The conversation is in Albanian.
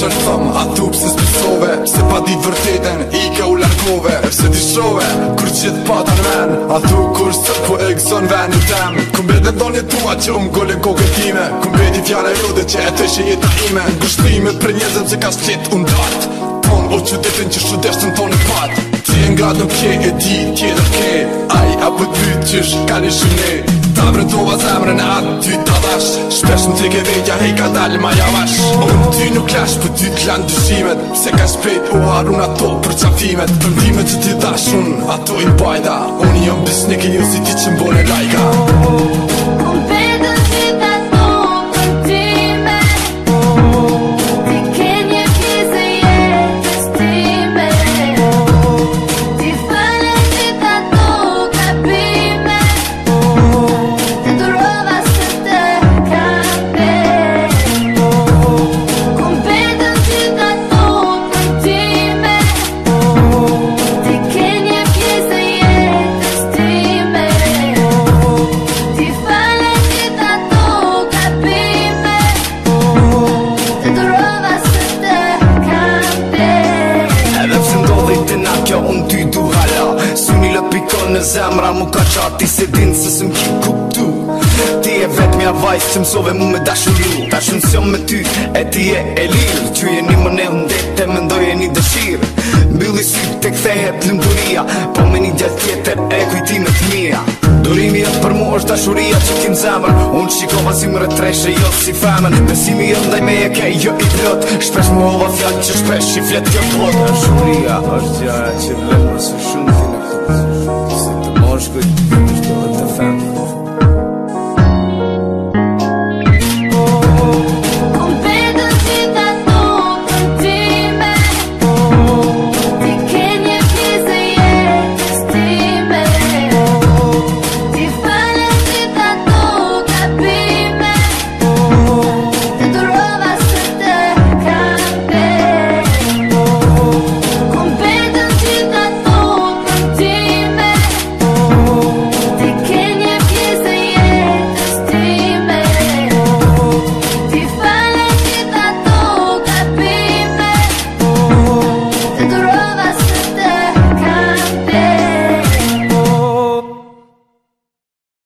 që është thëmë A thupë se s'pësove Se pa ditë vërtiten I ka u larkove E fse ti shove Kur qitë në men A thupë kur së po e gëzon venë në temë Këm bete ndonje tua që unë gollin koke time Këm beti fjara jode që e të ishe jeta ime Në gushtime për njëzëm që ka shqit unë datë Ton o qytetin që shudesht në tonë patë Ti e ngratë në pje e di tjetër ke Aj apo ty që shkani shumë Ta më vrëtova zemrën atë ty të dhash Shpesh në tike vejtja hej ka dalë ma javash Unë ty nuk lash për ty të lanë dyshimet Se ka shpejt u harun ato për qafimet Pëndimet që ty dhash unë ato i bajda Unë jëmë bisnike ju si ti që mbone lajka like zemra mu ka qati se din se sëm m'ki kuptu Ti e vetë mja vajtë që mësove mu me dashurilu Ta shumë me ty e ti e e lirë Që je një mëne ne hëndetë e me ndoje një dëshirë Mbili sy të kthehet në mduria Po me një gjatë tjetër e kujtimet mija Durimi e për mu është dashuria që kim zemër Unë shikova si më rëtreshe jo si femen Me si e ndaj me e ke jo i plot Shpesh mu ova fjatë që shpesh i fletë kjo plot Dashuria është gjatë që lepë mësë shumë